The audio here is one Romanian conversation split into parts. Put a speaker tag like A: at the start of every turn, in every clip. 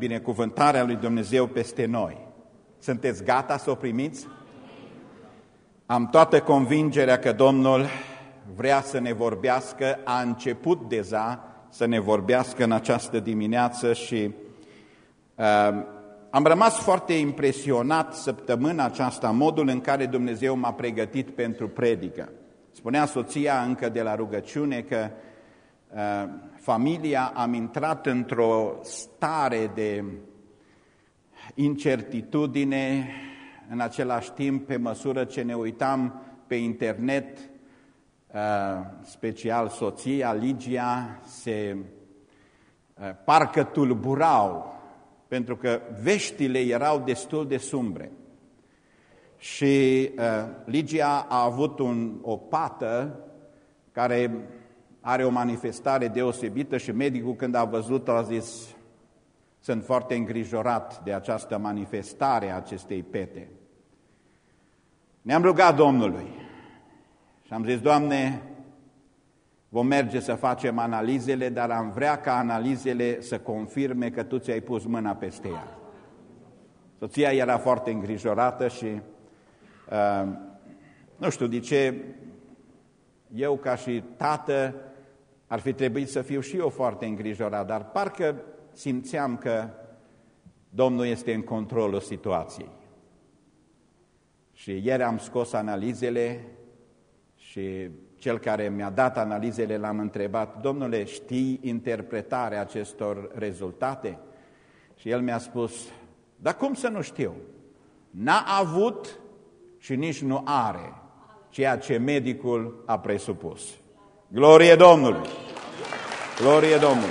A: binecuvântarea lui Dumnezeu peste noi. Sunteți gata să o primiți? Am toată convingerea că Domnul vrea să ne vorbească, a început deja să ne vorbească în această dimineață și uh, am rămas foarte impresionat săptămâna aceasta, modul în care Dumnezeu m-a pregătit pentru predică. Spunea soția încă de la rugăciune că uh, familia am intrat într-o stare de incertitudine, în același timp, pe măsură ce ne uitam pe internet, uh, special soția, Ligia, se uh, parcă tulburau, pentru că veștile erau destul de sumbre. Și uh, Ligia a avut un, o pată care are o manifestare deosebită și medicul când a văzut-o a zis sunt foarte îngrijorat de această manifestare a acestei pete. Ne-am rugat Domnului și am zis, Doamne, vom merge să facem analizele, dar am vrea ca analizele să confirme că Tu ți-ai pus mâna peste ea. Soția era foarte îngrijorată și uh, nu știu de ce eu ca și tată ar fi trebuit să fiu și eu foarte îngrijorat, dar parcă simțeam că Domnul este în controlul situației. Și ieri am scos analizele și cel care mi-a dat analizele l-am întrebat, Domnule, știi interpretarea acestor rezultate? Și el mi-a spus, dar cum să nu știu? N-a avut și nici nu are ceea ce medicul a presupus. Glorie Domnului! Glorie Domnului!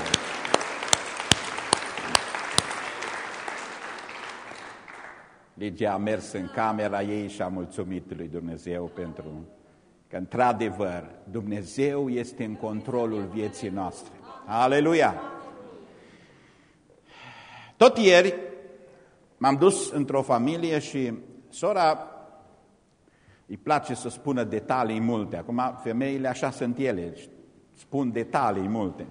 A: Ligia a mers în camera ei și a mulțumit lui Dumnezeu pentru că, într-adevăr, Dumnezeu este în controlul vieții noastre. Aleluia! Tot ieri m-am dus într-o familie și sora îi place să spună detalii multe. Acum, femeile așa sunt ele, spun detalii multe.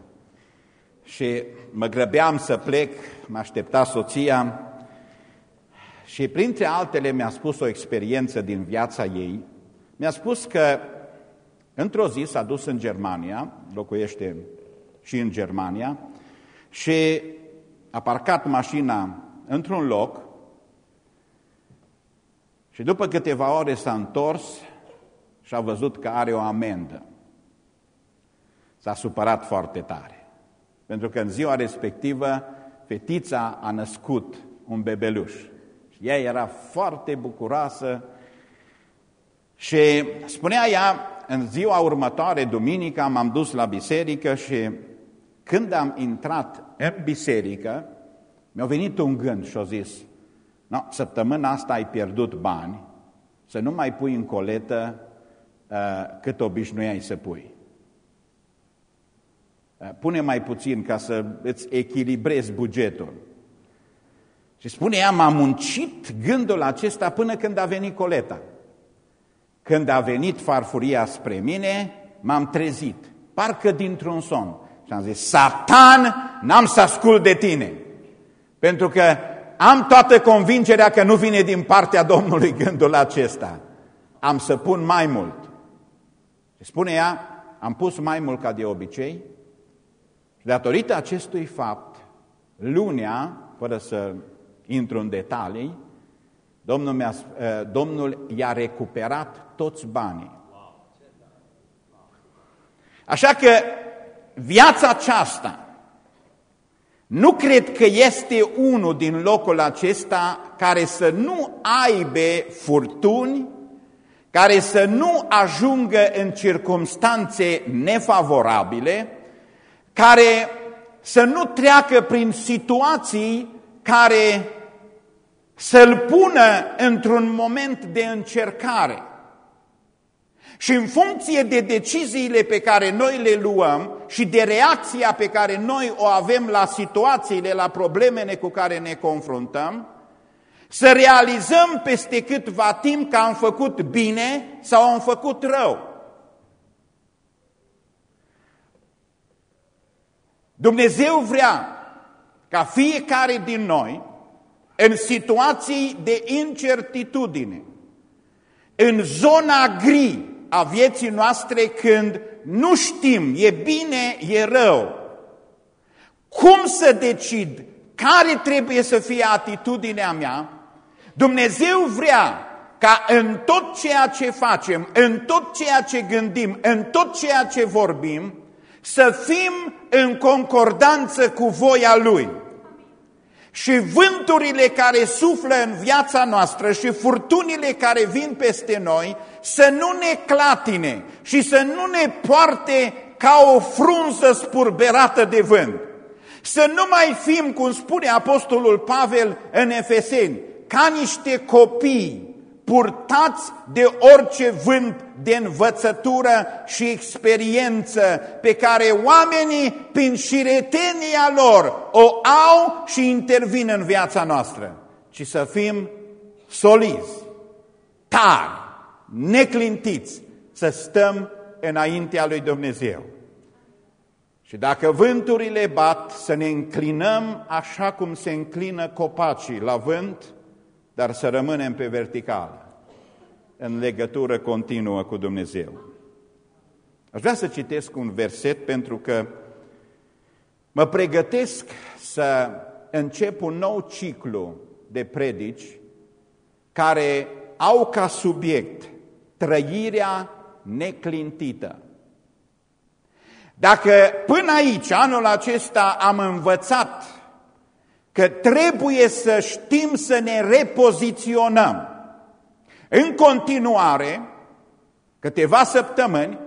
A: Și mă grăbeam să plec, mă aștepta soția și printre altele mi-a spus o experiență din viața ei. Mi-a spus că într-o zi s-a dus în Germania, locuiește și în Germania, și a parcat mașina într-un loc și după câteva ore s-a întors și a văzut că are o amendă. S-a supărat foarte tare, pentru că în ziua respectivă fetița a născut un bebeluș. Și ea era foarte bucuroasă și spunea ea, în ziua următoare, duminica, m-am dus la biserică și când am intrat în biserică, mi-a venit un gând și a zis, no, săptămâna asta ai pierdut bani, să nu mai pui în coletă uh, cât obișnuiai să pui. Uh, pune mai puțin ca să îți echilibrezi bugetul. Și spune ea, m-a muncit gândul acesta până când a venit coleta. Când a venit farfuria spre mine, m-am trezit, parcă dintr-un somn. Și am zis, Satan, n-am să ascult de tine. Pentru că am toată convingerea că nu vine din partea Domnului gândul acesta. Am să pun mai mult. Și spune ea, am pus mai mult ca de obicei și datorită acestui fapt, lunea, fără să intru în detalii, Domnul, mi-a, eh, Domnul i-a recuperat toți banii. Așa că viața aceasta nu cred că este unul din locul acesta care să nu aibă furtuni, care să nu ajungă în circumstanțe nefavorabile, care să nu treacă prin situații care să-l pună într-un moment de încercare. Și în funcție de deciziile pe care noi le luăm și de reacția pe care noi o avem la situațiile, la problemele cu care ne confruntăm, să realizăm peste câtva timp că am făcut bine sau am făcut rău. Dumnezeu vrea ca fiecare din noi, în situații de incertitudine, în zona gri a vieții noastre când nu știm, e bine, e rău, cum să decid care trebuie să fie atitudinea mea, Dumnezeu vrea ca în tot ceea ce facem, în tot ceea ce gândim, în tot ceea ce vorbim, să fim în concordanță cu voia Lui. Și vânturile care suflă în viața noastră și furtunile care vin peste noi să nu ne clatine și să nu ne poarte ca o frunză spurberată de vânt. Să nu mai fim, cum spune Apostolul Pavel în Efeseni, ca niște copii purtați de orice vânt de învățătură și experiență pe care oamenii, prin șiretenia lor, o au și intervin în viața noastră, ci să fim solizi, tari, neclintiți, să stăm înaintea lui Dumnezeu. Și dacă vânturile bat, să ne înclinăm așa cum se înclină copacii la vânt, dar să rămânem pe verticală, în legătură continuă cu Dumnezeu. Aș vrea să citesc un verset pentru că mă pregătesc să încep un nou ciclu de predici care au ca subiect trăirea neclintită. Dacă până aici, anul acesta, am învățat că trebuie să știm să ne repoziționăm. În continuare, câteva săptămâni,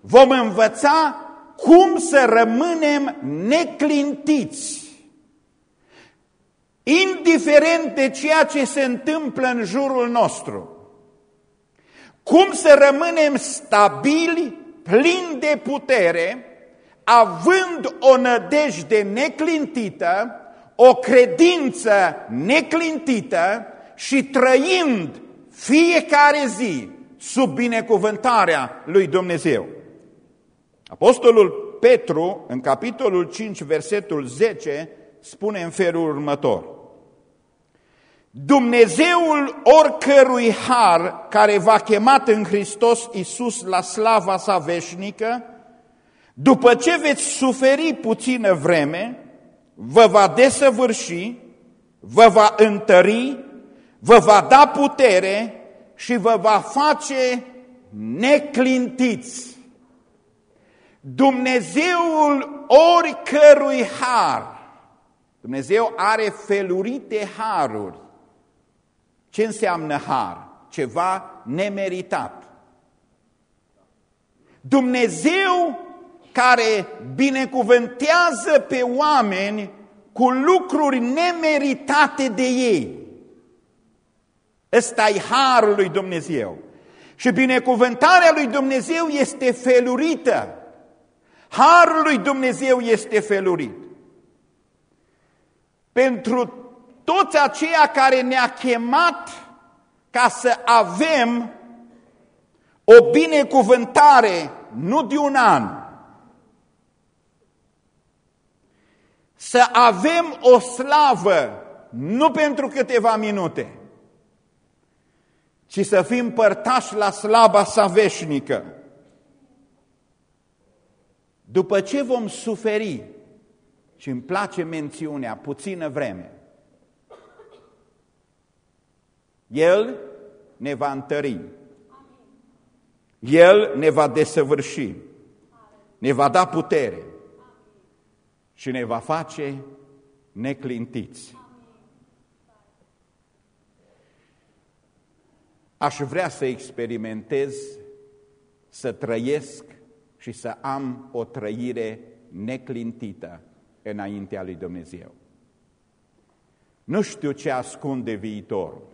A: vom învăța cum să rămânem neclintiți, indiferent de ceea ce se întâmplă în jurul nostru. Cum să rămânem stabili, plini de putere, având o nădejde neclintită, o credință neclintită și trăind fiecare zi sub binecuvântarea lui Dumnezeu. Apostolul Petru, în capitolul 5, versetul 10, spune în felul următor. Dumnezeul oricărui har care v-a chemat în Hristos Iisus la slava sa veșnică, după ce veți suferi puțină vreme, vă va desăvârși, vă va întări, vă va da putere și vă va face neclintiți. Dumnezeul oricărui har, Dumnezeu are felurite haruri. Ce înseamnă har? Ceva nemeritat. Dumnezeu care binecuvântează pe oameni cu lucruri nemeritate de ei. Ăsta e harul lui Dumnezeu. Și binecuvântarea lui Dumnezeu este felurită. Harul lui Dumnezeu este felurit. Pentru toți aceia care ne-a chemat ca să avem o binecuvântare nu de un an, să avem o slavă nu pentru câteva minute, ci să fim părtași la slaba sa veșnică. După ce vom suferi, și îmi place mențiunea, puțină vreme, El ne va întări, El ne va desăvârși, ne va da putere, și ne va face neclintiți. Aș vrea să experimentez, să trăiesc și să am o trăire neclintită înaintea lui Dumnezeu. Nu știu ce ascunde viitorul.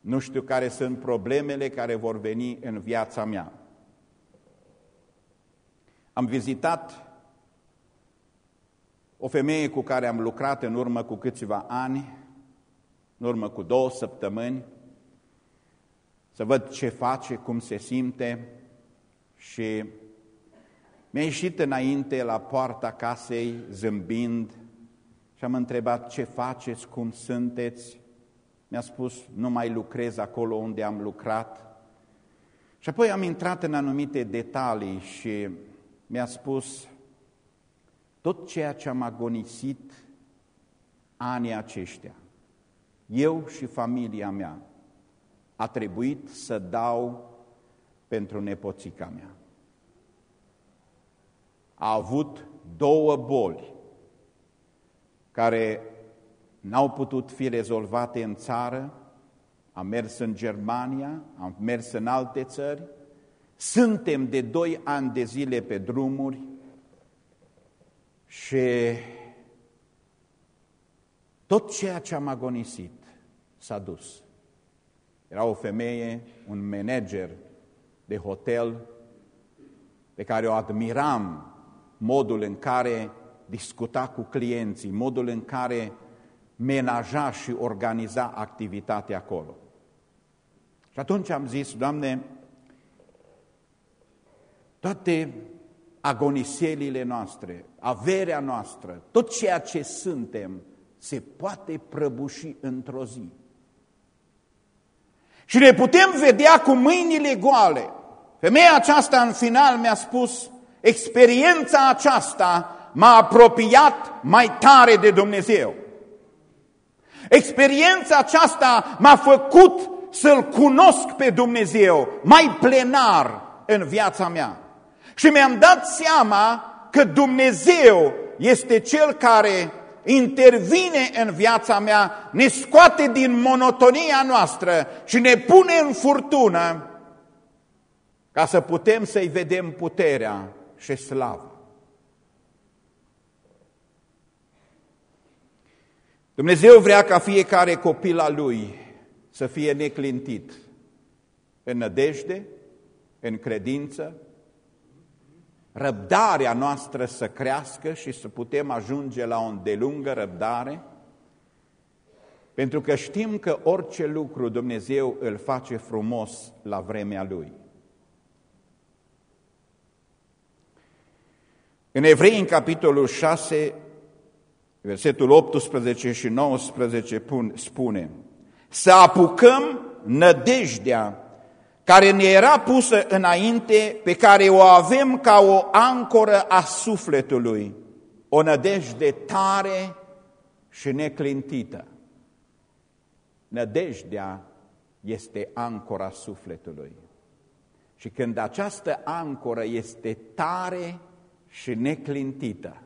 A: Nu știu care sunt problemele care vor veni în viața mea. Am vizitat o femeie cu care am lucrat în urmă cu câțiva ani, în urmă cu două săptămâni, să văd ce face, cum se simte și mi-a ieșit înainte la poarta casei zâmbind Și am întrebat ce faceți, cum sunteți. Mi-a spus, nu mai lucrez acolo unde am lucrat. Și apoi am intrat în anumite detalii și mi-a spus, tot ceea ce am agonisit anii aceștia, eu și familia mea, a trebuit să dau pentru nepoțica mea. A avut două boli care n-au putut fi rezolvate în țară, am mers în Germania, am mers în alte țări, suntem de doi ani de zile pe drumuri și tot ceea ce am agonisit s-a dus. Era o femeie, un manager de hotel pe care o admiram modul în care discuta cu clienții, modul în care menaja și organiza activitatea acolo. Și atunci am zis, Doamne, toate agoniselile noastre, averea noastră, tot ceea ce suntem, se poate prăbuși într-o zi. Și ne putem vedea cu mâinile goale. Femeia aceasta în final mi-a spus, experiența aceasta m-a apropiat mai tare de Dumnezeu. Experiența aceasta m-a făcut să-L cunosc pe Dumnezeu mai plenar în viața mea. Și mi-am dat seama că Dumnezeu este Cel care intervine în viața mea, ne scoate din monotonia noastră și ne pune în furtună ca să putem să-i vedem puterea și slavă. Dumnezeu vrea ca fiecare copil al Lui să fie neclintit în nădejde, în credință, răbdarea noastră să crească și să putem ajunge la o îndelungă răbdare, pentru că știm că orice lucru Dumnezeu îl face frumos la vremea Lui. În Evrei, în capitolul 6, versetul 18 și 19 spune Să apucăm nădejdea care ne era pusă înainte, pe care o avem ca o ancoră a sufletului, o nădejde tare și neclintită. Nădejdea este ancora sufletului. Și când această ancoră este tare și neclintită,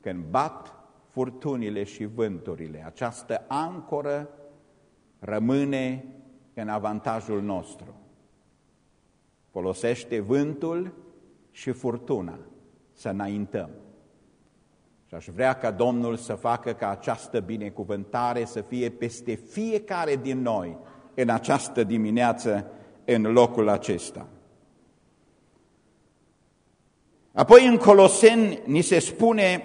A: când bat furtunile și vânturile, această ancoră rămâne în avantajul nostru. Folosește vântul și furtuna să înaintăm. Și aș vrea ca Domnul să facă ca această binecuvântare să fie peste fiecare din noi în această dimineață, în locul acesta. Apoi în Coloseni ni se spune,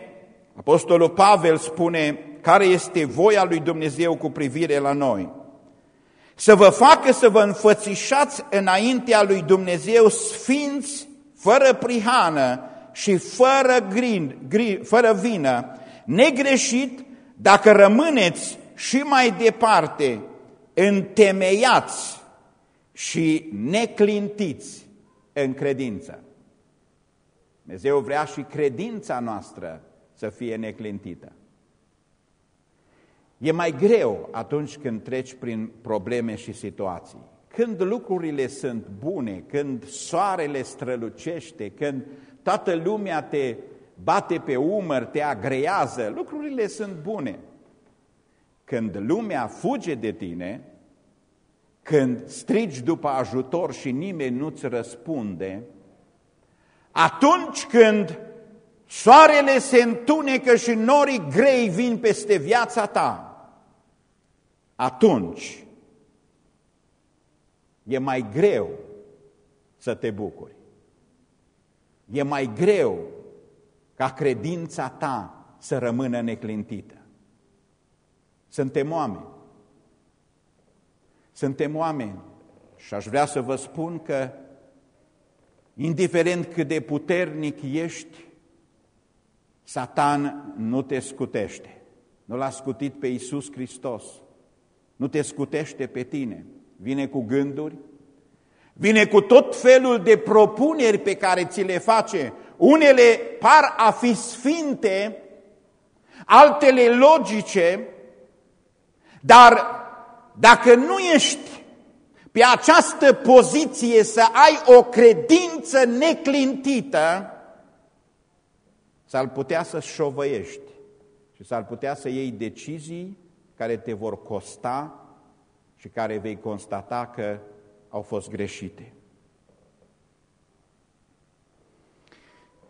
A: Apostolul Pavel spune, care este voia lui Dumnezeu cu privire la noi să vă facă să vă înfățișați înaintea lui Dumnezeu sfinți, fără prihană și fără, grin, gri, fără vină, negreșit dacă rămâneți și mai departe întemeiați și neclintiți în credință. Dumnezeu vrea și credința noastră să fie neclintită. E mai greu atunci când treci prin probleme și situații. Când lucrurile sunt bune, când soarele strălucește, când toată lumea te bate pe umăr, te agrează, lucrurile sunt bune. Când lumea fuge de tine, când strigi după ajutor și nimeni nu-ți răspunde, atunci când soarele se întunecă și norii grei vin peste viața ta, atunci e mai greu să te bucuri. E mai greu ca credința ta să rămână neclintită. Suntem oameni. Suntem oameni și aș vrea să vă spun că, indiferent cât de puternic ești, Satan nu te scutește. Nu l-a scutit pe Iisus Hristos. Nu te scutește pe tine. Vine cu gânduri, vine cu tot felul de propuneri pe care ți le face. Unele par a fi sfinte, altele logice, dar dacă nu ești pe această poziție să ai o credință neclintită, s-ar putea să șovăiești și s-ar putea să iei decizii care te vor costa și care vei constata că au fost greșite.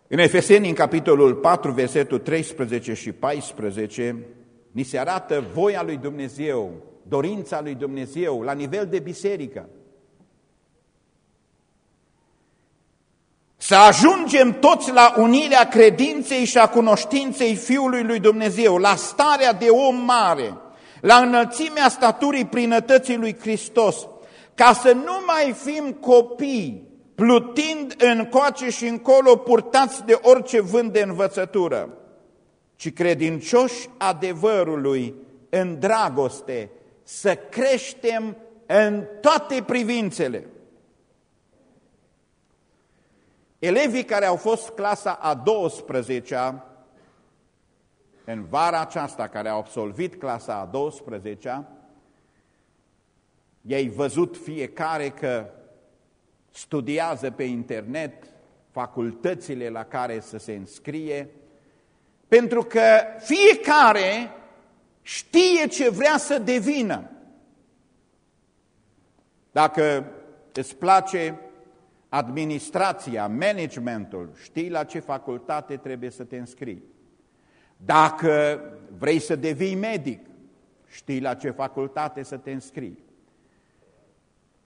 A: În Efeseni, în capitolul 4, versetul 13 și 14, ni se arată voia lui Dumnezeu, dorința lui Dumnezeu la nivel de biserică. Să ajungem toți la unirea credinței și a cunoștinței Fiului lui Dumnezeu, la starea de om mare, la înălțimea staturii plinătății lui Hristos, ca să nu mai fim copii, plutind în coace și încolo, purtați de orice vânt de învățătură, ci credincioși adevărului în dragoste, să creștem în toate privințele. Elevii care au fost clasa a 12-a, în vara aceasta, care au absolvit clasa a 12-a, ei văzut fiecare că studiază pe internet facultățile la care să se înscrie, pentru că fiecare știe ce vrea să devină. Dacă îți place administrația, managementul, știi la ce facultate trebuie să te înscrii. Dacă vrei să devii medic, știi la ce facultate să te înscrii.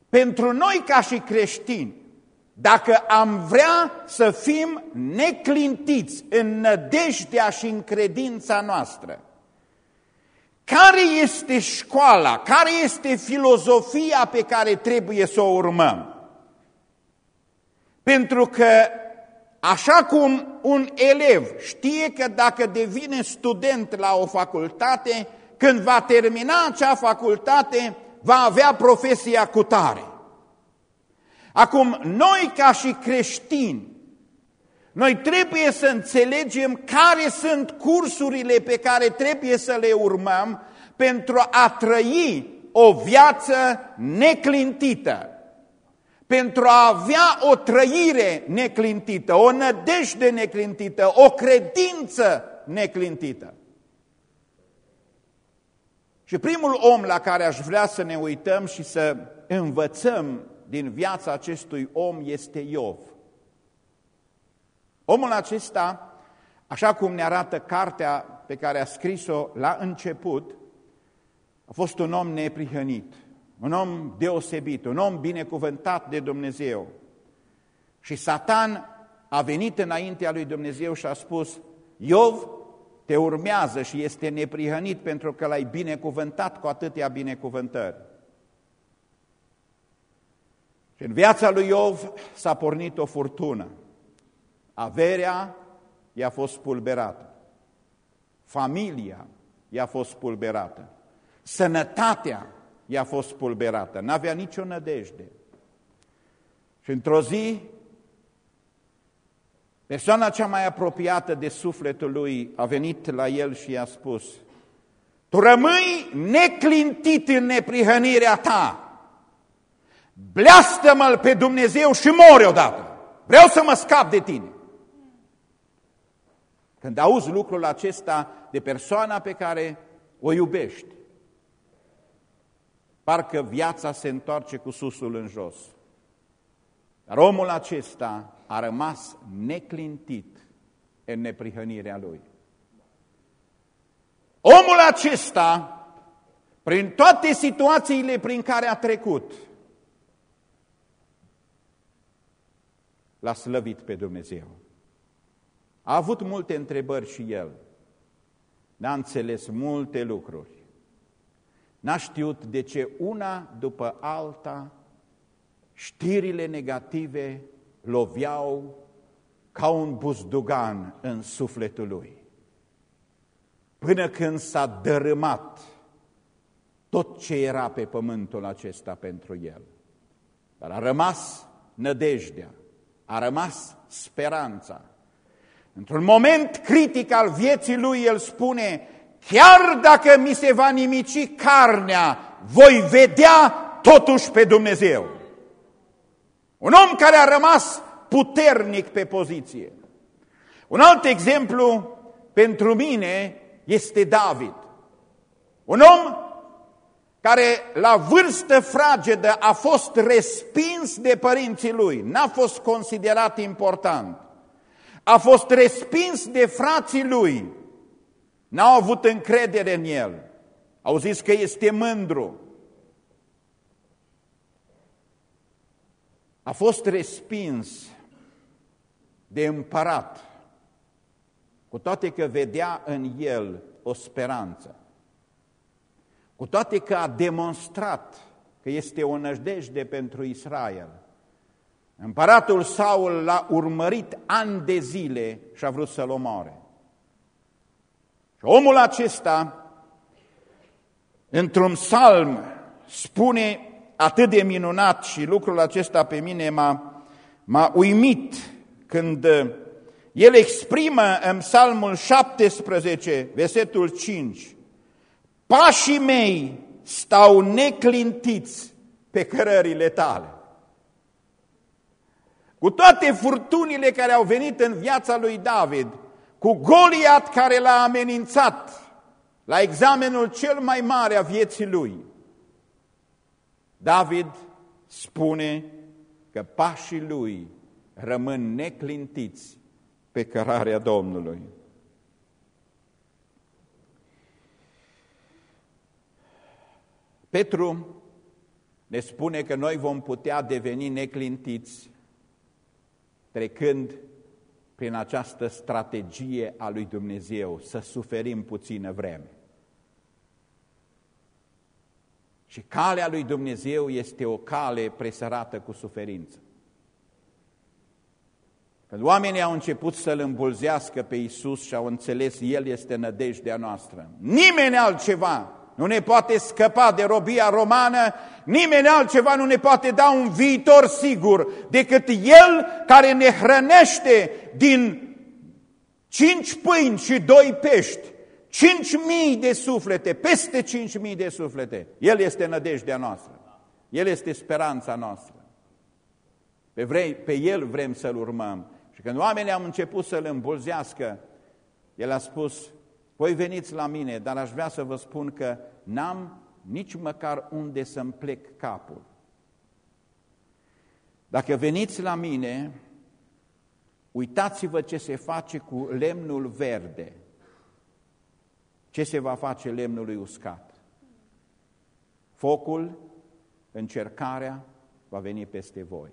A: Pentru noi ca și creștini, dacă am vrea să fim neclintiți în nădejdea și în credința noastră, care este școala, care este filozofia pe care trebuie să o urmăm? Pentru că așa cum un elev știe că dacă devine student la o facultate, când va termina acea facultate, va avea profesia cu tare. Acum, noi ca și creștini, noi trebuie să înțelegem care sunt cursurile pe care trebuie să le urmăm pentru a trăi o viață neclintită, pentru a avea o trăire neclintită, o nădejde neclintită, o credință neclintită. Și primul om la care aș vrea să ne uităm și să învățăm din viața acestui om este Iov. Omul acesta, așa cum ne arată cartea pe care a scris-o la început, a fost un om neprihănit, un om deosebit, un om binecuvântat de Dumnezeu. Și Satan a venit înaintea lui Dumnezeu și a spus, Iov te urmează și este neprihănit pentru că l-ai binecuvântat cu atâtea binecuvântări. Și în viața lui Iov s-a pornit o furtună. Averea i-a fost pulberată. Familia i-a fost pulberată. Sănătatea i-a fost pulberată. N-avea nicio nădejde. Și într-o zi, persoana cea mai apropiată de sufletul lui a venit la el și i-a spus, Tu rămâi neclintit în neprihănirea ta, bleastă-mă pe Dumnezeu și mori odată. Vreau să mă scap de tine. Când auzi lucrul acesta de persoana pe care o iubești, parcă viața se întoarce cu susul în jos. Dar omul acesta a rămas neclintit în neprihănirea lui. Omul acesta, prin toate situațiile prin care a trecut, l-a slăvit pe Dumnezeu. A avut multe întrebări și el. N-a înțeles multe lucruri. N-a știut de ce una după alta știrile negative loveau ca un buzdugan în sufletul lui. până când s-a dărâmat tot ce era pe pământul acesta pentru el. Dar a rămas nădejdea, a rămas speranța. Într-un moment critic al vieții lui, el spune, chiar dacă mi se va nimici carnea, voi vedea totuși pe Dumnezeu. Un om care a rămas puternic pe poziție. Un alt exemplu pentru mine este David. Un om care la vârstă fragedă a fost respins de părinții lui, n-a fost considerat important. A fost respins de frații lui, n-au avut încredere în el. Au zis că este mândru. A fost respins de împărat, cu toate că vedea în el o speranță. Cu toate că a demonstrat că este o năjdejde pentru Israel. Împăratul Saul l-a urmărit ani de zile și a vrut să-l omoare. Și omul acesta, într-un psalm, spune atât de minunat și lucrul acesta pe mine m-a uimit când el exprimă în psalmul 17, versetul 5, Pașii mei stau neclintiți pe cărările tale. Cu toate furtunile care au venit în viața lui David, cu Goliat care l-a amenințat la examenul cel mai mare a vieții lui, David spune că pașii lui rămân neclintiți pe cărarea Domnului. Petru ne spune că noi vom putea deveni neclintiți trecând prin această strategie a lui Dumnezeu, să suferim puțină vreme. Și calea lui Dumnezeu este o cale presărată cu suferință. Când oamenii au început să-L îmbulzească pe Isus și au înțeles, El este nădejdea noastră. Nimeni altceva nu ne poate scăpa de robia romană, nimeni altceva nu ne poate da un viitor sigur decât El care ne hrănește din cinci pâini și doi pești, cinci mii de suflete, peste cinci mii de suflete. El este nădejdea noastră, El este speranța noastră. Pe, vrei, pe El vrem să-L urmăm. Și când oamenii au început să-L îmbulzească, El a spus, voi veniți la mine, dar aș vrea să vă spun că n-am nici măcar unde să-mi plec capul. Dacă veniți la mine, uitați-vă ce se face cu lemnul verde. Ce se va face lemnului uscat? Focul, încercarea, va veni peste voi.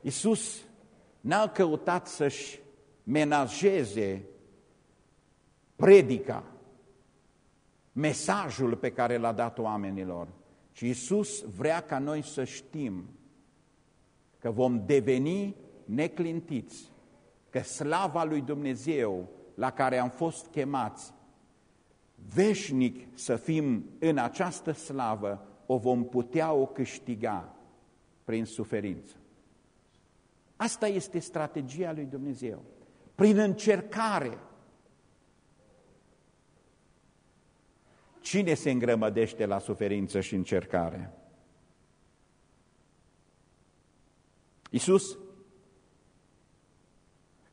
A: Iisus n-a căutat să-și menajeze predica, mesajul pe care l-a dat oamenilor. Și Iisus vrea ca noi să știm că vom deveni neclintiți, că slava lui Dumnezeu la care am fost chemați, veșnic să fim în această slavă, o vom putea o câștiga prin suferință. Asta este strategia lui Dumnezeu. Prin încercare, Cine se îngrămădește la suferință și încercare? Iisus,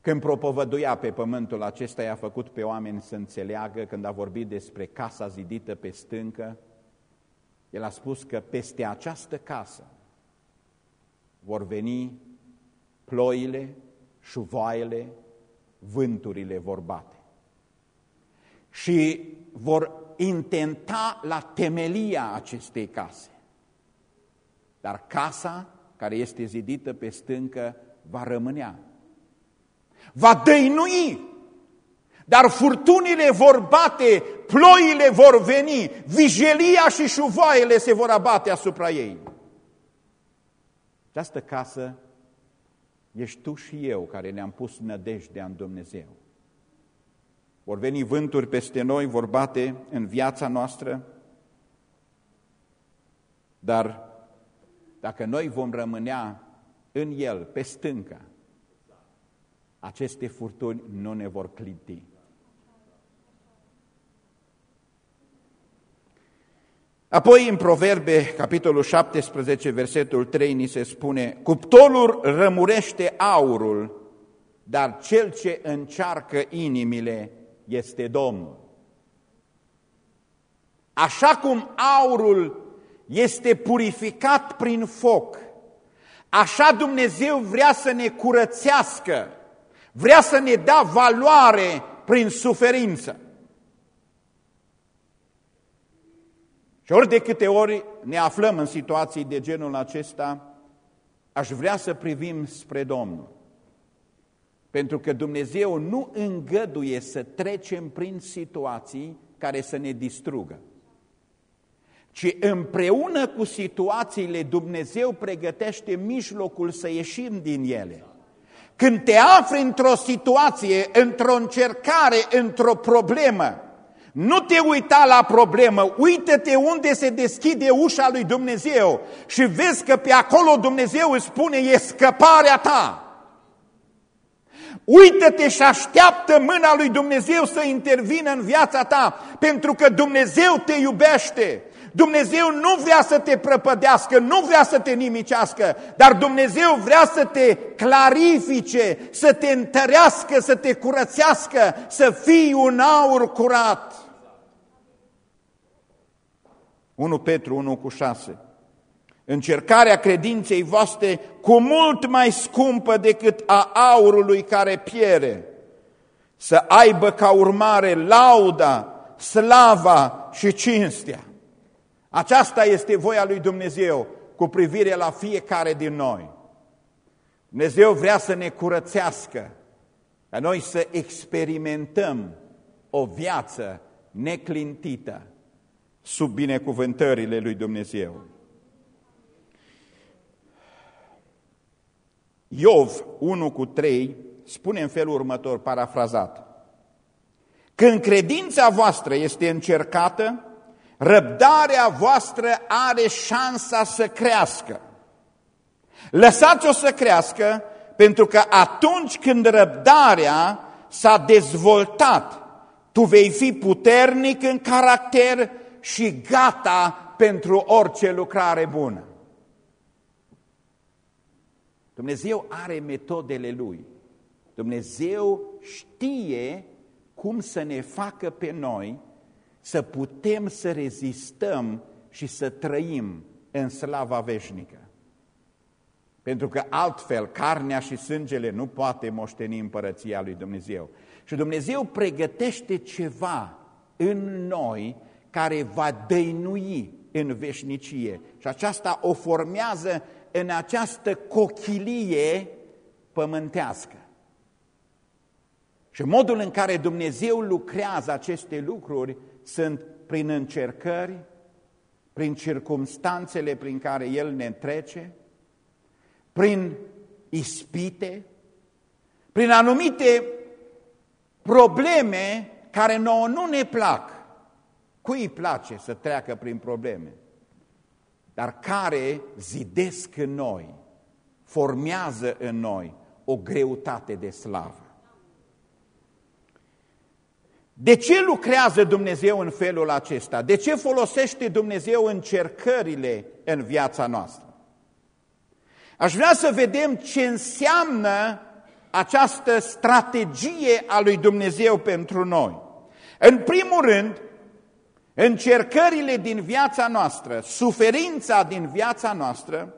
A: când propovăduia pe pământul acesta, i-a făcut pe oameni să înțeleagă, când a vorbit despre casa zidită pe stâncă, el a spus că peste această casă vor veni ploile, șuvoaiele, vânturile vor bate. Și vor intenta la temelia acestei case. Dar casa care este zidită pe stâncă va rămânea. Va dăinui, dar furtunile vor bate, ploile vor veni, vijelia și șuvoaiele se vor abate asupra ei. Această casă ești tu și eu care ne-am pus nădejdea în Dumnezeu. Vor veni vânturi peste noi, vor bate în viața noastră, dar dacă noi vom rămânea în el, pe stânca, aceste furtuni nu ne vor clinti. Apoi, în Proverbe, capitolul 17, versetul 3, ni se spune Cuptorul rămurește aurul, dar cel ce încearcă inimile este Domnul. Așa cum aurul este purificat prin foc, așa Dumnezeu vrea să ne curățească, vrea să ne dea valoare prin suferință. Și ori de câte ori ne aflăm în situații de genul acesta, aș vrea să privim spre Domnul. Pentru că Dumnezeu nu îngăduie să trecem prin situații care să ne distrugă. Ci împreună cu situațiile Dumnezeu pregătește mijlocul să ieșim din ele. Când te afli într-o situație, într-o încercare, într-o problemă, nu te uita la problemă, uită-te unde se deschide ușa lui Dumnezeu și vezi că pe acolo Dumnezeu îți spune, e scăparea ta. Uită-te și așteaptă mâna lui Dumnezeu să intervină în viața ta, pentru că Dumnezeu te iubește. Dumnezeu nu vrea să te prăpădească, nu vrea să te nimicească, dar Dumnezeu vrea să te clarifice, să te întărească, să te curățească, să fii un aur curat. 1 Petru 1 cu 6 Încercarea credinței voastre cu mult mai scumpă decât a aurului care piere, să aibă ca urmare lauda, slava și cinstea. Aceasta este voia lui Dumnezeu cu privire la fiecare din noi. Dumnezeu vrea să ne curățească, ca noi să experimentăm o viață neclintită sub binecuvântările lui Dumnezeu. Iov 1 cu 3 spune în felul următor, parafrazat. Când credința voastră este încercată, răbdarea voastră are șansa să crească. Lăsați-o să crească, pentru că atunci când răbdarea s-a dezvoltat, tu vei fi puternic în caracter și gata pentru orice lucrare bună. Dumnezeu are metodele Lui. Dumnezeu știe cum să ne facă pe noi să putem să rezistăm și să trăim în slava veșnică. Pentru că altfel carnea și sângele nu poate moșteni împărăția lui Dumnezeu. Și Dumnezeu pregătește ceva în noi care va dăinui în veșnicie. Și aceasta o formează în această cochilie pământească. Și modul în care Dumnezeu lucrează aceste lucruri sunt prin încercări, prin circumstanțele prin care El ne trece, prin ispite, prin anumite probleme care nouă nu ne plac. Cui îi place să treacă prin probleme? Dar care zidesc în noi, formează în noi o greutate de slavă. De ce lucrează Dumnezeu în felul acesta? De ce folosește Dumnezeu încercările în viața noastră? Aș vrea să vedem ce înseamnă această strategie a lui Dumnezeu pentru noi. În primul rând, încercările din viața noastră, suferința din viața noastră,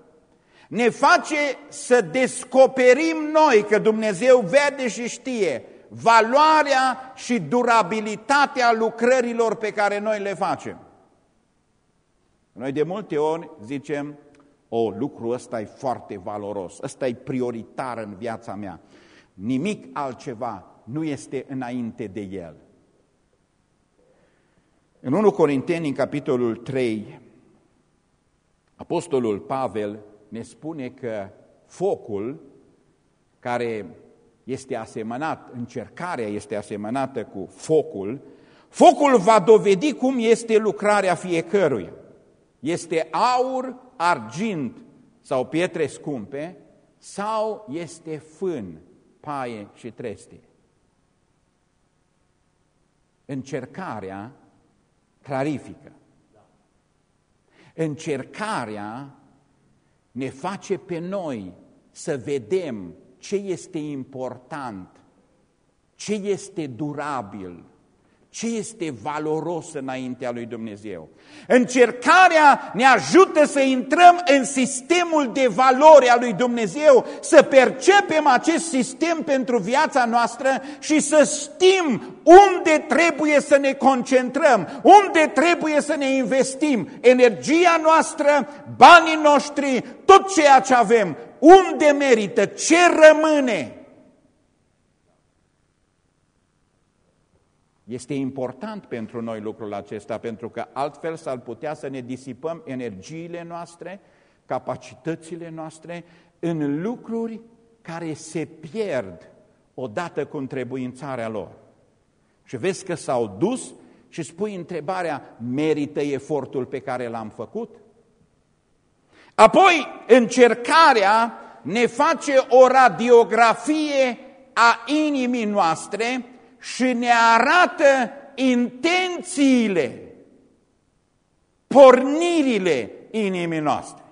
A: ne face să descoperim noi că Dumnezeu vede și știe valoarea și durabilitatea lucrărilor pe care noi le facem. Noi de multe ori zicem, o, lucrul ăsta e foarte valoros, ăsta e prioritar în viața mea. Nimic altceva nu este înainte de el. În 1 Corinteni, în capitolul 3, Apostolul Pavel ne spune că focul care este asemănat, încercarea este asemănată cu focul, focul va dovedi cum este lucrarea fiecăruia. Este aur, argint sau pietre scumpe sau este fân, paie și trestie. Încercarea clarifică. Încercarea ne face pe noi să vedem ce este important, ce este durabil, ce este valoros înaintea lui Dumnezeu. Încercarea ne ajută să intrăm în sistemul de valori al lui Dumnezeu, să percepem acest sistem pentru viața noastră și să știm unde trebuie să ne concentrăm, unde trebuie să ne investim energia noastră, banii noștri, tot ceea ce avem, unde merită, ce rămâne. Este important pentru noi lucrul acesta, pentru că altfel s-ar putea să ne disipăm energiile noastre, capacitățile noastre în lucruri care se pierd odată cu întrebuințarea lor. Și vezi că s-au dus și spui întrebarea, merită efortul pe care l-am făcut? Apoi, încercarea ne face o radiografie a inimii noastre și ne arată intențiile, pornirile inimii noastre.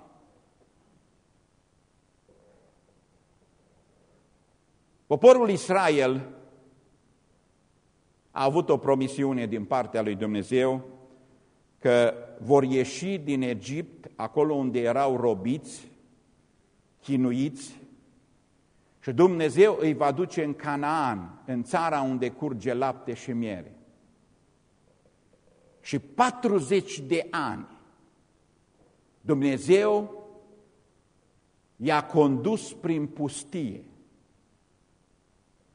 A: Poporul Israel a avut o promisiune din partea lui Dumnezeu că vor ieși din Egipt, acolo unde erau robiți, chinuiți, și Dumnezeu îi va duce în Canaan, în țara unde curge lapte și miere. Și 40 de ani Dumnezeu i-a condus prin pustie.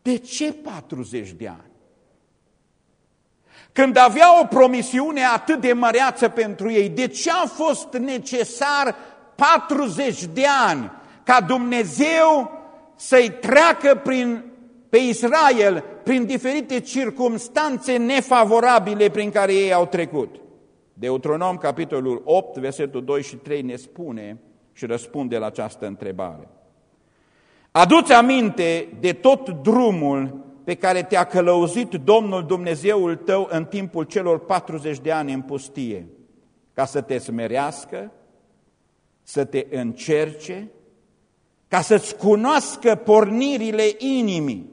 A: De ce 40 de ani? Când avea o promisiune atât de măreață pentru ei, de ce a fost necesar 40 de ani ca Dumnezeu să-i treacă prin, pe Israel prin diferite circumstanțe nefavorabile prin care ei au trecut. Deuteronom, capitolul 8, versetul 2 și 3 ne spune și răspunde la această întrebare. Aduți aminte de tot drumul pe care te-a călăuzit Domnul Dumnezeul tău în timpul celor 40 de ani în pustie, ca să te smerească, să te încerce, ca să-ți cunoască pornirile inimii.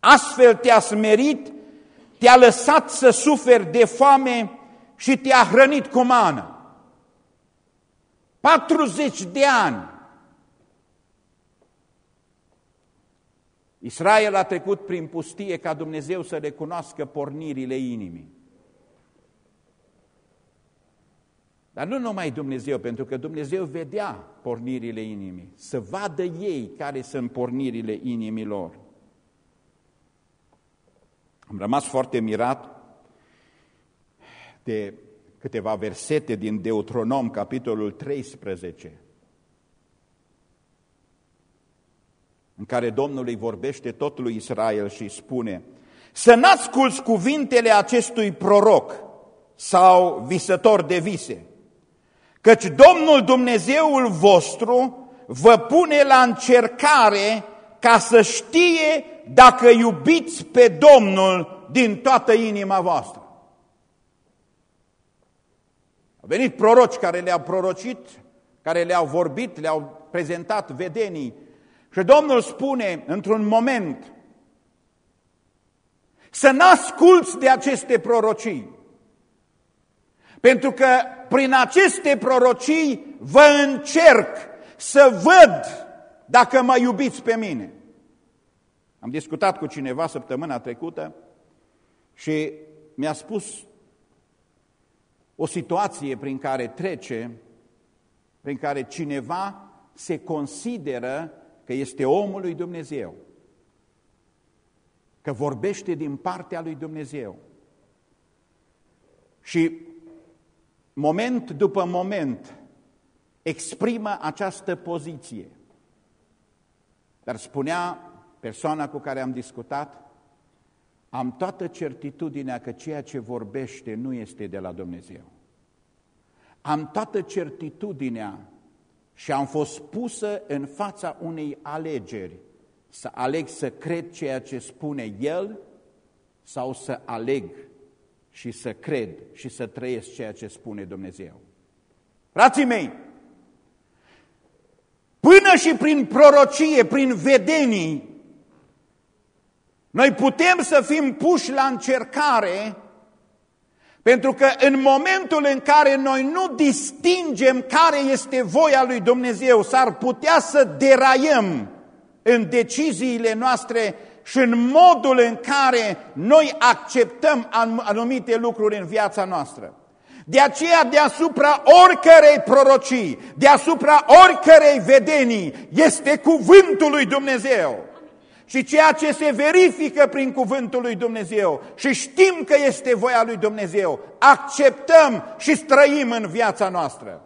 A: Astfel te-a smerit, te-a lăsat să suferi de foame și te-a hrănit cu mană. 40 de ani. Israel a trecut prin pustie ca Dumnezeu să recunoască pornirile inimii. Dar nu numai Dumnezeu, pentru că Dumnezeu vedea pornirile inimii, să vadă ei care sunt pornirile inimilor. Am rămas foarte mirat de câteva versete din Deuteronom, capitolul 13, în care Domnul îi vorbește tot lui Israel și îi spune să n-asculți cuvintele acestui proroc sau visător de vise, Căci Domnul Dumnezeul vostru vă pune la încercare ca să știe dacă iubiți pe Domnul din toată inima voastră. Au venit proroci care le-au prorocit, care le-au vorbit, le-au prezentat vedenii și Domnul spune într-un moment să n-asculți de aceste prorocii, pentru că prin aceste prorocii vă încerc să văd dacă mă iubiți pe mine. Am discutat cu cineva săptămâna trecută și mi-a spus o situație prin care trece, prin care cineva se consideră că este omul lui Dumnezeu, că vorbește din partea lui Dumnezeu. Și moment după moment, exprimă această poziție. Dar spunea persoana cu care am discutat, am toată certitudinea că ceea ce vorbește nu este de la Dumnezeu. Am toată certitudinea și am fost pusă în fața unei alegeri, să aleg să cred ceea ce spune El sau să aleg și să cred și să trăiesc ceea ce spune Dumnezeu. Frații mei, până și prin prorocie, prin vedenii, noi putem să fim puși la încercare pentru că în momentul în care noi nu distingem care este voia lui Dumnezeu, s-ar putea să deraiem în deciziile noastre și în modul în care noi acceptăm anumite lucruri în viața noastră. De aceea, deasupra oricărei prorocii, deasupra oricărei vedenii, este cuvântul lui Dumnezeu. Și ceea ce se verifică prin cuvântul lui Dumnezeu și știm că este voia lui Dumnezeu, acceptăm și străim în viața noastră.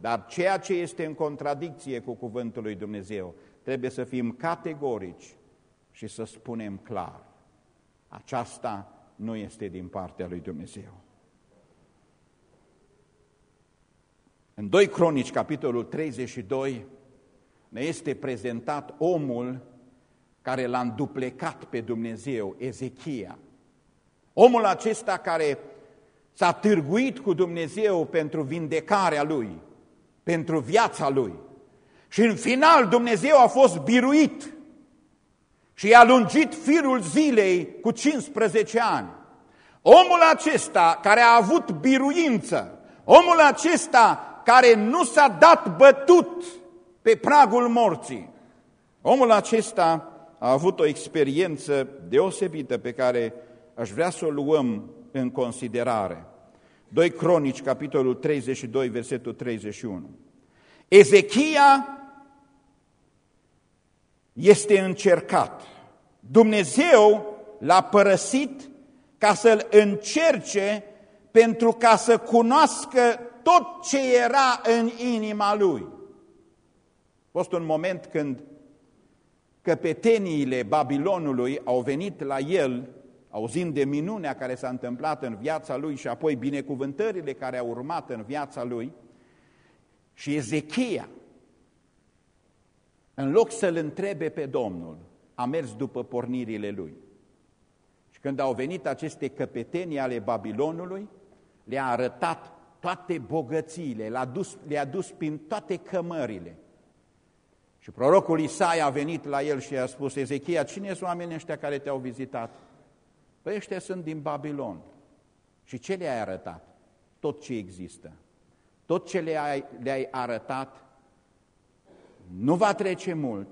A: Dar ceea ce este în contradicție cu cuvântul lui Dumnezeu, trebuie să fim categorici și să spunem clar. Aceasta nu este din partea lui Dumnezeu. În 2 Cronici, capitolul 32, ne este prezentat omul care l-a înduplecat pe Dumnezeu, Ezechia. Omul acesta care s-a târguit cu Dumnezeu pentru vindecarea lui, pentru viața lui. Și în final Dumnezeu a fost biruit și i-a lungit firul zilei cu 15 ani. Omul acesta care a avut biruință, omul acesta care nu s-a dat bătut pe pragul morții, omul acesta a avut o experiență deosebită pe care aș vrea să o luăm în considerare. 2 Cronici, capitolul 32, versetul 31. Ezechia este încercat. Dumnezeu l-a părăsit ca să-l încerce pentru ca să cunoască tot ce era în inima lui. A fost un moment când căpeteniile Babilonului au venit la el, auzind de minunea care s-a întâmplat în viața lui și apoi binecuvântările care au urmat în viața lui, și Ezechia, în loc să-l întrebe pe Domnul, a mers după pornirile lui. Și când au venit aceste căpetenii ale Babilonului, le-a arătat toate bogățiile, le-a dus, le dus prin toate cămările, și prorocul Isaia a venit la el și a spus, Ezechia, cine sunt oamenii ăștia care te-au vizitat? Păi ăștia sunt din Babilon. Și ce le-ai arătat? Tot ce există. Tot ce le-ai le arătat nu va trece mult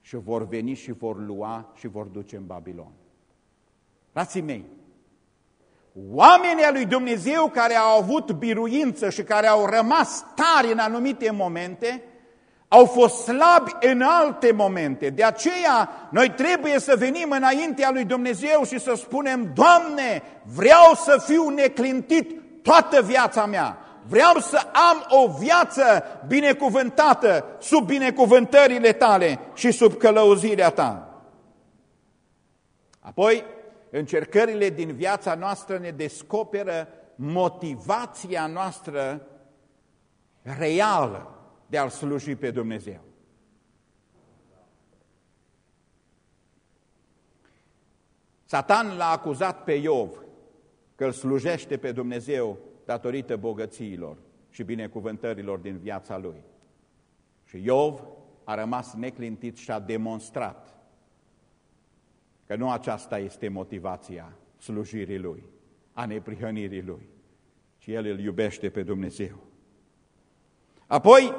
A: și vor veni și vor lua și vor duce în Babilon. Frații mei, oamenii lui Dumnezeu care au avut biruință și care au rămas tari în anumite momente, au fost slabi în alte momente. De aceea noi trebuie să venim înaintea lui Dumnezeu și să spunem, Doamne, vreau să fiu neclintit toată viața mea. Vreau să am o viață binecuvântată sub binecuvântările tale și sub călăuzirea ta. Apoi, încercările din viața noastră ne descoperă motivația noastră reală de a-L sluji pe Dumnezeu. Satan l-a acuzat pe Iov că îl slujește pe Dumnezeu datorită bogățiilor și binecuvântărilor din viața lui. Și Iov a rămas neclintit și a demonstrat că nu aceasta este motivația slujirii lui, a neprihănirii lui, ci el îl iubește pe Dumnezeu. Apoi,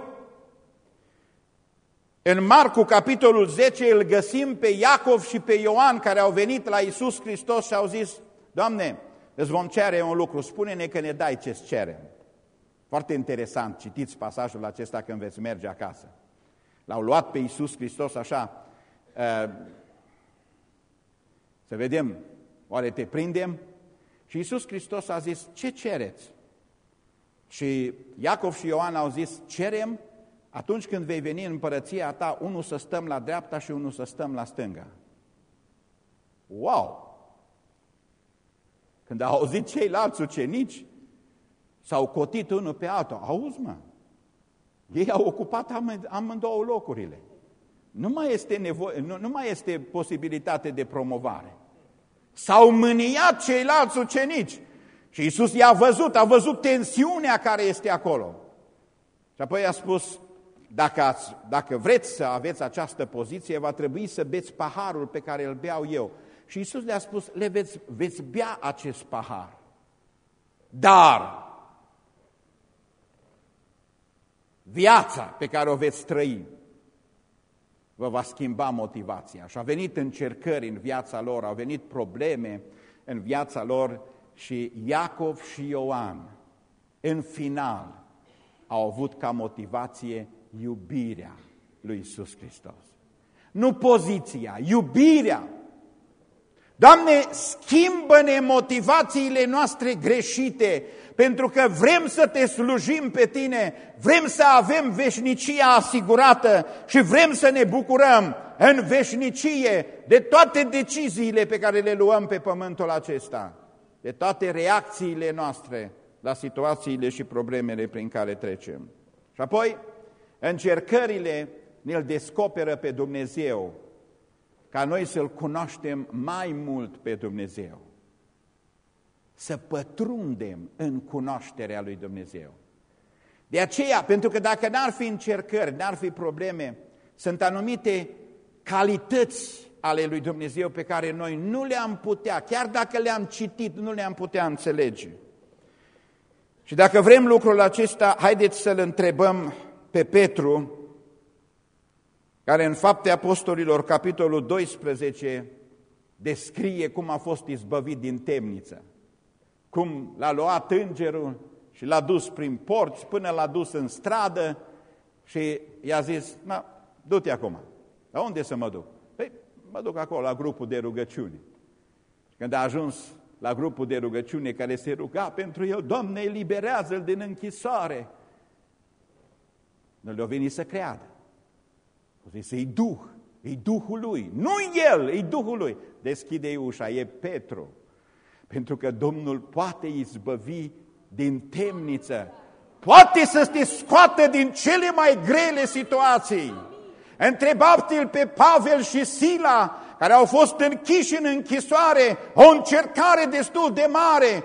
A: în Marcu, capitolul 10, îl găsim pe Iacov și pe Ioan care au venit la Isus Hristos și au zis, Doamne, îți vom cere un lucru, spune-ne că ne dai ce-ți cerem. Foarte interesant, citiți pasajul acesta când veți merge acasă. L-au luat pe Isus Hristos așa, uh, să vedem, oare te prindem? Și Isus Hristos a zis, ce cereți? Și Iacov și Ioan au zis, cerem atunci când vei veni în împărăția ta, unul să stăm la dreapta și unul să stăm la stânga. Wow! Când au auzit ceilalți ucenici, s-au cotit unul pe altul. Auzi, mă, ei au ocupat amândouă locurile. Nu mai este, nevoie, nu, nu mai este posibilitate de promovare. S-au mâniat ceilalți ucenici. Și Iisus i-a văzut, a văzut tensiunea care este acolo. Și apoi a spus, dacă, ați, dacă vreți să aveți această poziție, va trebui să beți paharul pe care îl beau eu. Și Iisus le-a spus, le veți, veți bea acest pahar. Dar viața pe care o veți trăi vă va schimba motivația. Și au venit încercări în viața lor, au venit probleme în viața lor și Iacov și Ioan, în final, au avut ca motivație iubirea lui Isus Hristos. Nu poziția, iubirea. Doamne, schimbă-ne motivațiile noastre greșite, pentru că vrem să te slujim pe tine, vrem să avem veșnicia asigurată și vrem să ne bucurăm în veșnicie de toate deciziile pe care le luăm pe pământul acesta, de toate reacțiile noastre la situațiile și problemele prin care trecem. Și apoi, încercările ne-l descoperă pe Dumnezeu, ca noi să-L cunoaștem mai mult pe Dumnezeu să pătrundem în cunoașterea lui Dumnezeu. De aceea, pentru că dacă n-ar fi încercări, n-ar fi probleme, sunt anumite calități ale lui Dumnezeu pe care noi nu le-am putea, chiar dacă le-am citit, nu le-am putea înțelege. Și dacă vrem lucrul acesta, haideți să-l întrebăm pe Petru, care în Fapte Apostolilor, capitolul 12, descrie cum a fost izbăvit din temniță cum l-a luat îngerul și l-a dus prin porți până l-a dus în stradă și i-a zis, na, du-te acum. La unde să mă duc? Păi, mă duc acolo la grupul de rugăciune. Când a ajuns la grupul de rugăciune care se ruga pentru el, Doamne, eliberează-l din închisoare. Nu le-a venit să creadă. O zis, e Duh, e Duhul lui. Nu el, e Duhul lui. Deschide ușa, e Petru pentru că Domnul poate izbăvi din temniță, poate să te scoată din cele mai grele situații. Întrebați-l pe Pavel și Sila, care au fost închiși în închisoare, o încercare destul de mare,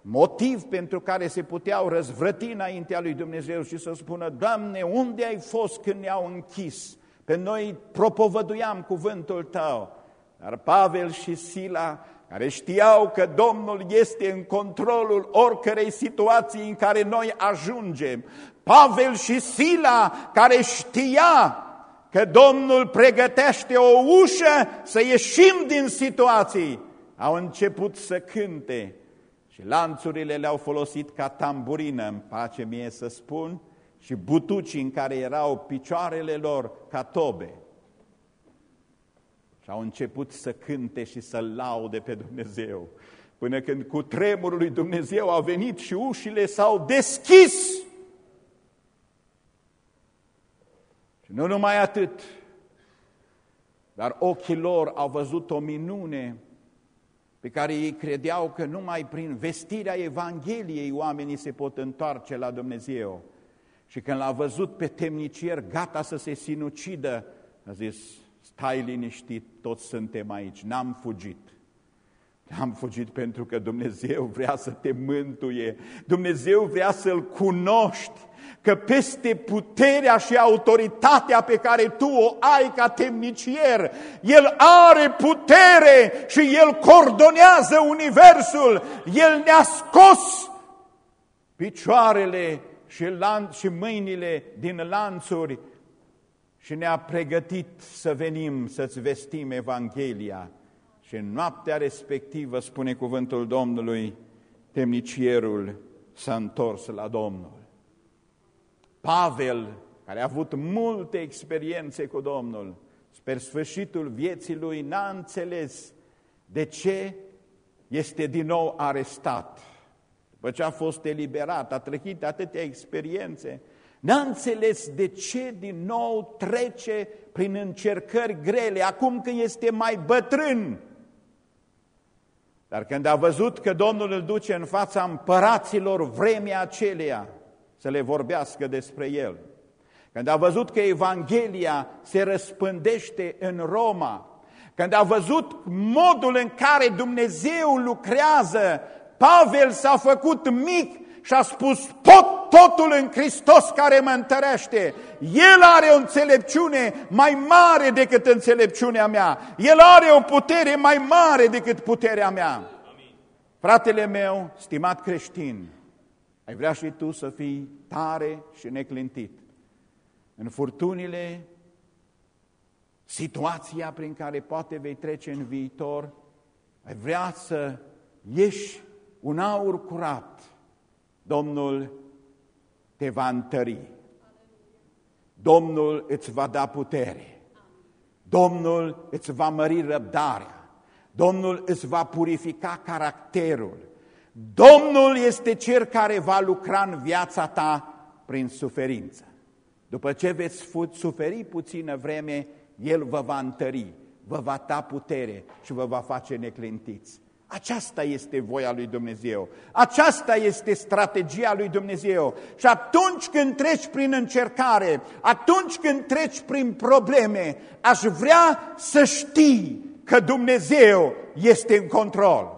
A: motiv pentru care se puteau răzvrăti înaintea lui Dumnezeu și să spună, Doamne, unde ai fost când ne-au închis? Pe noi propovăduiam cuvântul Tău. Dar Pavel și Sila care știau că Domnul este în controlul oricărei situații în care noi ajungem. Pavel și Sila, care știa că Domnul pregătește o ușă să ieșim din situații, au început să cânte și lanțurile le-au folosit ca tamburină, în pace mie să spun, și butucii în care erau picioarele lor ca tobe. Și au început să cânte și să laude pe Dumnezeu. Până când cu tremurul lui Dumnezeu a venit și ușile s-au deschis. Și nu numai atât, dar ochii lor au văzut o minune pe care ei credeau că numai prin vestirea Evangheliei oamenii se pot întoarce la Dumnezeu. Și când l-a văzut pe temnicier gata să se sinucidă, a zis, stai liniștit, toți suntem aici, n-am fugit. N-am fugit pentru că Dumnezeu vrea să te mântuie, Dumnezeu vrea să-L cunoști, că peste puterea și autoritatea pe care tu o ai ca temnicier, El are putere și El coordonează universul, El ne-a scos picioarele și, lan- și mâinile din lanțuri și ne-a pregătit să venim să-ți vestim Evanghelia. Și în noaptea respectivă, spune cuvântul Domnului, temnicierul s-a întors la Domnul. Pavel, care a avut multe experiențe cu Domnul, spre sfârșitul vieții lui n-a înțeles de ce este din nou arestat. După ce a fost eliberat, a trecut atâtea experiențe, N-a înțeles de ce din nou trece prin încercări grele, acum că este mai bătrân. Dar când a văzut că Domnul îl duce în fața împăraților vremea aceleia să le vorbească despre el, când a văzut că Evanghelia se răspândește în Roma, când a văzut modul în care Dumnezeu lucrează, Pavel s-a făcut mic și a spus, pot totul în Hristos care mă întărește. El are o înțelepciune mai mare decât înțelepciunea mea. El are o putere mai mare decât puterea mea. Amin. Fratele meu, stimat creștin, ai vrea și tu să fii tare și neclintit. În furtunile, situația prin care poate vei trece în viitor, ai vrea să ieși un aur curat, Domnul te va întări. Domnul îți va da putere. Domnul îți va mări răbdarea. Domnul îți va purifica caracterul. Domnul este Cel care va lucra în viața ta prin suferință. După ce veți suferi puțină vreme, El vă va întări, vă va da putere și vă va face neclintiți. Aceasta este voia lui Dumnezeu. Aceasta este strategia lui Dumnezeu. Și atunci când treci prin încercare, atunci când treci prin probleme, aș vrea să știi că Dumnezeu este în control.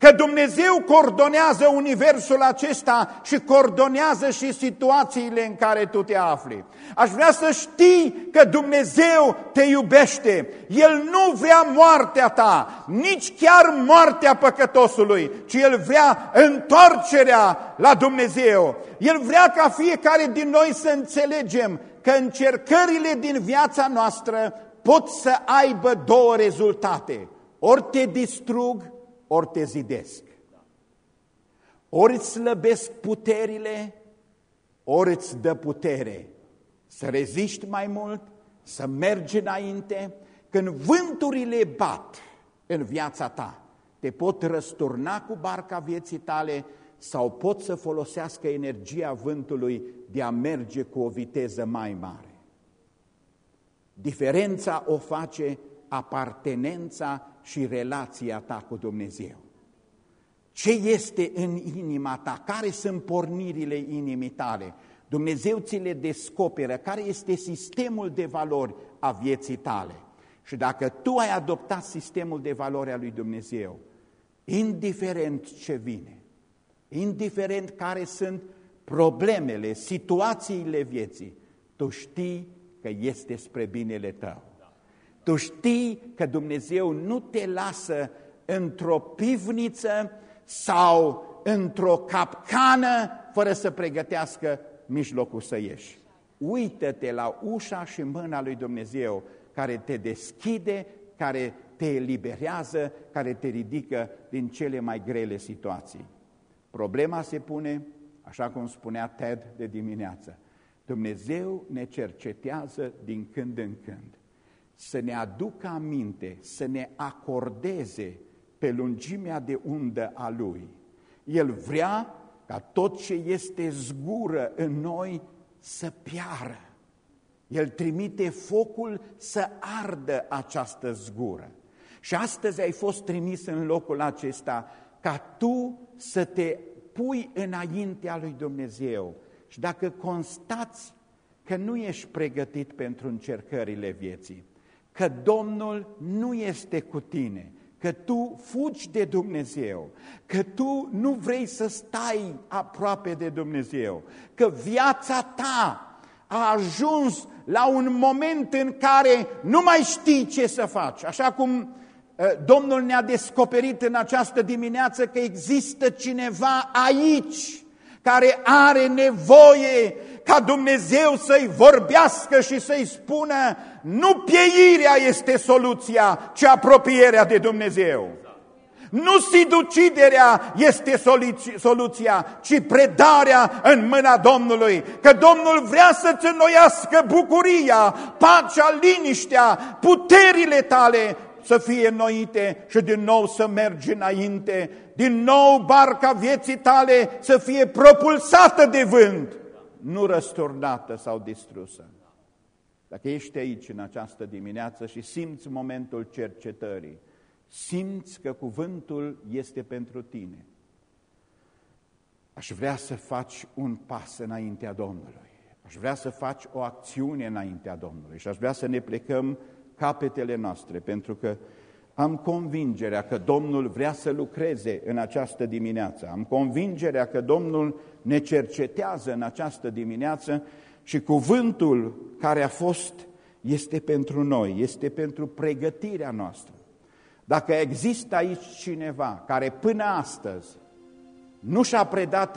A: Că Dumnezeu coordonează universul acesta și coordonează și situațiile în care tu te afli. Aș vrea să știi că Dumnezeu te iubește. El nu vrea moartea ta, nici chiar moartea păcătosului, ci El vrea întoarcerea la Dumnezeu. El vrea ca fiecare din noi să înțelegem că încercările din viața noastră pot să aibă două rezultate. Ori te distrug, ori te zidesc. Ori îți slăbesc puterile, ori îți dă putere să reziști mai mult, să mergi înainte. Când vânturile bat în viața ta, te pot răsturna cu barca vieții tale sau pot să folosească energia vântului de a merge cu o viteză mai mare. Diferența o face apartenența și relația ta cu Dumnezeu. Ce este în inima ta? Care sunt pornirile inimii tale? Dumnezeu ți le descoperă. Care este sistemul de valori a vieții tale? Și dacă tu ai adoptat sistemul de valori a lui Dumnezeu, indiferent ce vine, indiferent care sunt problemele, situațiile vieții, tu știi că este spre binele tău. Tu știi că Dumnezeu nu te lasă într-o pivniță sau într-o capcană fără să pregătească mijlocul să ieși. Uită-te la ușa și mâna lui Dumnezeu care te deschide, care te eliberează, care te ridică din cele mai grele situații. Problema se pune, așa cum spunea Ted de dimineață, Dumnezeu ne cercetează din când în când să ne aducă aminte, să ne acordeze pe lungimea de undă a Lui. El vrea ca tot ce este zgură în noi să piară. El trimite focul să ardă această zgură. Și astăzi ai fost trimis în locul acesta ca tu să te pui înaintea lui Dumnezeu. Și dacă constați că nu ești pregătit pentru încercările vieții, că Domnul nu este cu tine, că tu fugi de Dumnezeu, că tu nu vrei să stai aproape de Dumnezeu, că viața ta a ajuns la un moment în care nu mai știi ce să faci. Așa cum ă, Domnul ne-a descoperit în această dimineață că există cineva aici care are nevoie ca Dumnezeu să-i vorbească și să-i spună nu pieirea este soluția, ci apropierea de Dumnezeu. Nu siduciderea este soluția, ci predarea în mâna Domnului. Că Domnul vrea să-ți înnoiască bucuria, pacea, liniștea, puterile tale să fie înnoite și din nou să mergi înainte. Din nou barca vieții tale să fie propulsată de vânt nu răsturnată sau distrusă. Dacă ești aici în această dimineață și simți momentul cercetării, simți că cuvântul este pentru tine, aș vrea să faci un pas înaintea Domnului. Aș vrea să faci o acțiune înaintea Domnului și aș vrea să ne plecăm capetele noastre, pentru că am convingerea că Domnul vrea să lucreze în această dimineață. Am convingerea că Domnul ne cercetează în această dimineață și cuvântul care a fost este pentru noi, este pentru pregătirea noastră. Dacă există aici cineva care până astăzi nu și-a predat